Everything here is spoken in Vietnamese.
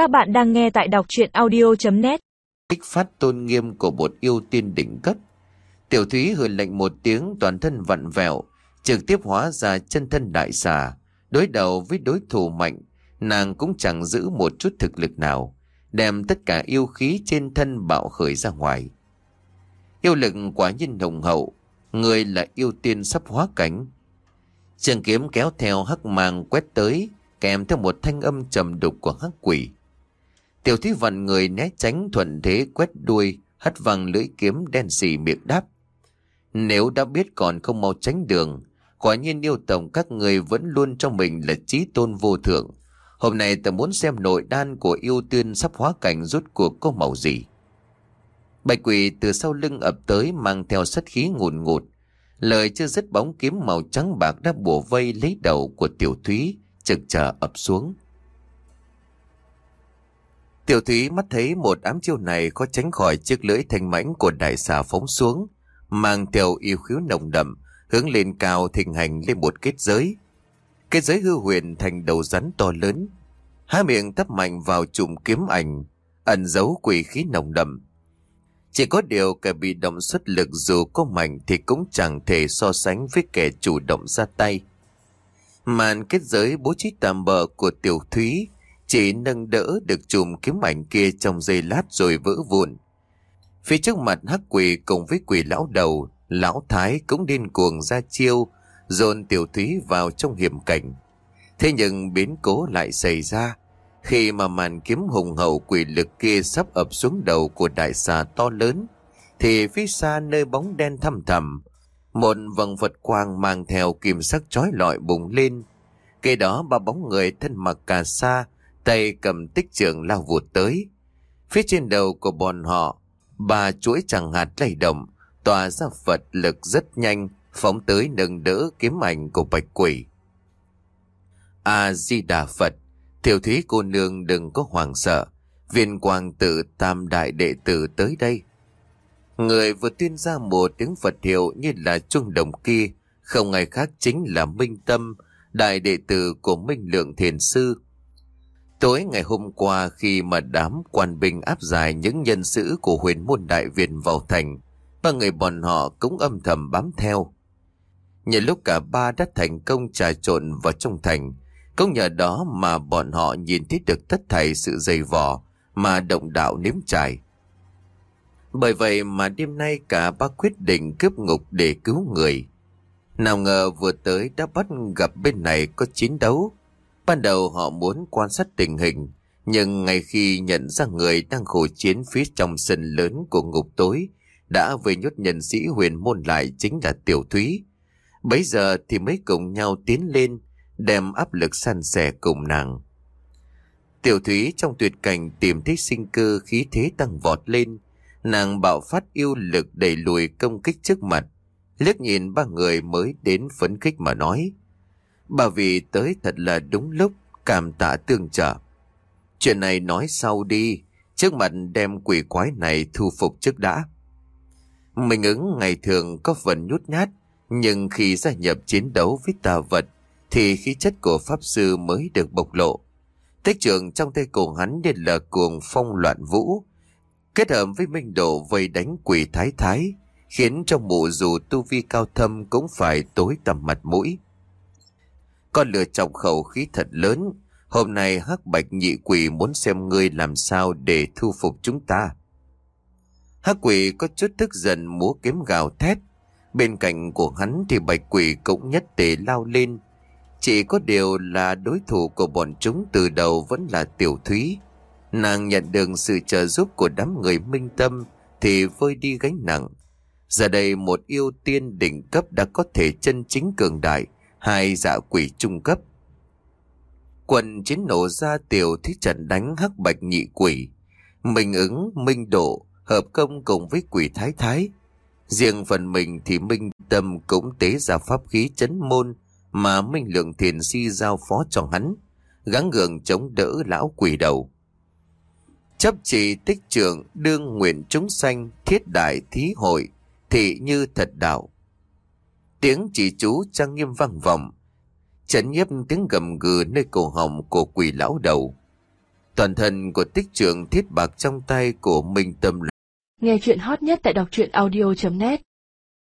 Các bạn đang nghe tại đọc chuyện audio.net kích phát tôn nghiêm của một yêu tiên đỉnh cấp. Tiểu thúy hơi lệnh một tiếng toàn thân vặn vẹo, trực tiếp hóa ra chân thân đại xà. Đối đầu với đối thủ mạnh, nàng cũng chẳng giữ một chút thực lực nào, đem tất cả yêu khí trên thân bạo khởi ra ngoài. Yêu lực quá nhiên hùng hậu, người là yêu tiên sắp hóa cánh Trường kiếm kéo theo hắc mang quét tới, kèm theo một thanh âm trầm đục của hắc quỷ. Tiểu thúy vặn người né tránh thuận thế quét đuôi, hất văng lưỡi kiếm đen xì miệng đáp. Nếu đã biết còn không mau tránh đường, quả nhiên yêu tổng các người vẫn luôn trong mình là trí tôn vô thượng. Hôm nay ta muốn xem nội đan của yêu tiên sắp hóa cảnh rút cuộc có màu gì. Bạch quỷ từ sau lưng ập tới mang theo sát khí ngùn ngụt. Lời chưa dứt bóng kiếm màu trắng bạc đã bổ vây lấy đầu của tiểu thúy, trực chờ ập xuống. Tiểu thúy mắt thấy một ám chiêu này có tránh khỏi chiếc lưỡi thanh mãnh của đại xà phóng xuống, mang theo yêu khiếu nồng đậm, hướng lên cao thịnh hành lên một kết giới. Kết giới hư huyền thành đầu rắn to lớn, hai miệng tấp mạnh vào chùm kiếm ảnh, ẩn giấu quỷ khí nồng đậm. Chỉ có điều kẻ bị động xuất lực dù có mạnh thì cũng chẳng thể so sánh với kẻ chủ động ra tay. Màn kết giới bố trí tạm bờ của tiểu thúy chỉ nâng đỡ được chùm kiếm ảnh kia trong giây lát rồi vỡ vụn. Phía trước mặt hắc quỷ cùng với quỷ lão đầu, lão thái cũng điên cuồng ra chiêu, dồn tiểu thúy vào trong hiểm cảnh. Thế nhưng biến cố lại xảy ra, khi mà màn kiếm hùng hậu quỷ lực kia sắp ập xuống đầu của đại xà to lớn, thì phía xa nơi bóng đen thăm thầm, một vầng vật quang mang theo kim sắc chói lọi bùng lên. Kế đó ba bóng người thân mặc cà sa, tay cầm tích trường lao vụt tới. Phía trên đầu của bọn họ, ba chuỗi chẳng hạt lay động, tỏa ra Phật lực rất nhanh, phóng tới nâng đỡ kiếm ảnh của bạch quỷ. A-di-đà Phật, tiểu thúy cô nương đừng có hoảng sợ, viên quang tự tam đại đệ tử tới đây. Người vừa tuyên ra một tiếng Phật hiệu như là trung đồng kia, không ai khác chính là Minh Tâm, đại đệ tử của Minh Lượng Thiền Sư. Tối ngày hôm qua khi mà đám quan binh áp giải những nhân sự của huyền môn đại viện vào thành, ba người bọn họ cũng âm thầm bám theo. Nhờ lúc cả ba đã thành công trà trộn vào trong thành, cũng nhờ đó mà bọn họ nhìn thấy được tất thảy sự dày vò mà động đạo nếm trải. Bởi vậy mà đêm nay cả ba quyết định cướp ngục để cứu người. Nào ngờ vừa tới đã bắt gặp bên này có chiến đấu, Ban đầu họ muốn quan sát tình hình, nhưng ngay khi nhận ra người đang khổ chiến phía trong sân lớn của ngục tối, đã về nhốt nhân sĩ huyền môn lại chính là Tiểu Thúy. Bấy giờ thì mới cùng nhau tiến lên, đem áp lực săn sẻ cùng nàng. Tiểu Thúy trong tuyệt cảnh tìm thấy sinh cơ khí thế tăng vọt lên, nàng bạo phát yêu lực đẩy lùi công kích trước mặt, liếc nhìn ba người mới đến phấn khích mà nói. Bà vì tới thật là đúng lúc, cảm tạ tương trợ. Chuyện này nói sau đi, trước mặt đem quỷ quái này thu phục trước đã. Mình ứng ngày thường có phần nhút nhát, nhưng khi gia nhập chiến đấu với tà vật, thì khí chất của Pháp Sư mới được bộc lộ. Tích trường trong tay cổ hắn nên là cuồng phong loạn vũ, kết hợp với minh độ vây đánh quỷ thái thái, khiến cho mụ dù tu vi cao thâm cũng phải tối tầm mặt mũi. Con lừa chọc khẩu khí thật lớn. Hôm nay hắc bạch nhị quỷ muốn xem ngươi làm sao để thu phục chúng ta. Hắc quỷ có chút tức giận múa kiếm gào thét. Bên cạnh của hắn thì bạch quỷ cũng nhất tề lao lên. Chỉ có điều là đối thủ của bọn chúng từ đầu vẫn là tiểu thúy. Nàng nhận được sự trợ giúp của đám người minh tâm thì vơi đi gánh nặng. Giờ đây một yêu tiên đỉnh cấp đã có thể chân chính cường đại hai dạ quỷ trung cấp. Quần chiến nổ ra tiểu thí trận đánh hắc bạch nhị quỷ. Minh ứng, minh độ, hợp công cùng với quỷ thái thái. Riêng phần mình thì minh tâm cũng tế ra pháp khí chấn môn mà minh lượng thiền si giao phó cho hắn, gắng gượng chống đỡ lão quỷ đầu. Chấp trì tích trưởng đương nguyện chúng sanh thiết đại thí hội, thị như thật đạo. Tiếng chỉ chú trang nghiêm vang vọng. Chấn nhiếp tiếng gầm gừ nơi cổ họng của quỷ lão đầu. Toàn thân của tích trưởng thiết bạc trong tay của Minh Tâm Nghe chuyện hot nhất tại đọc truyện audio.net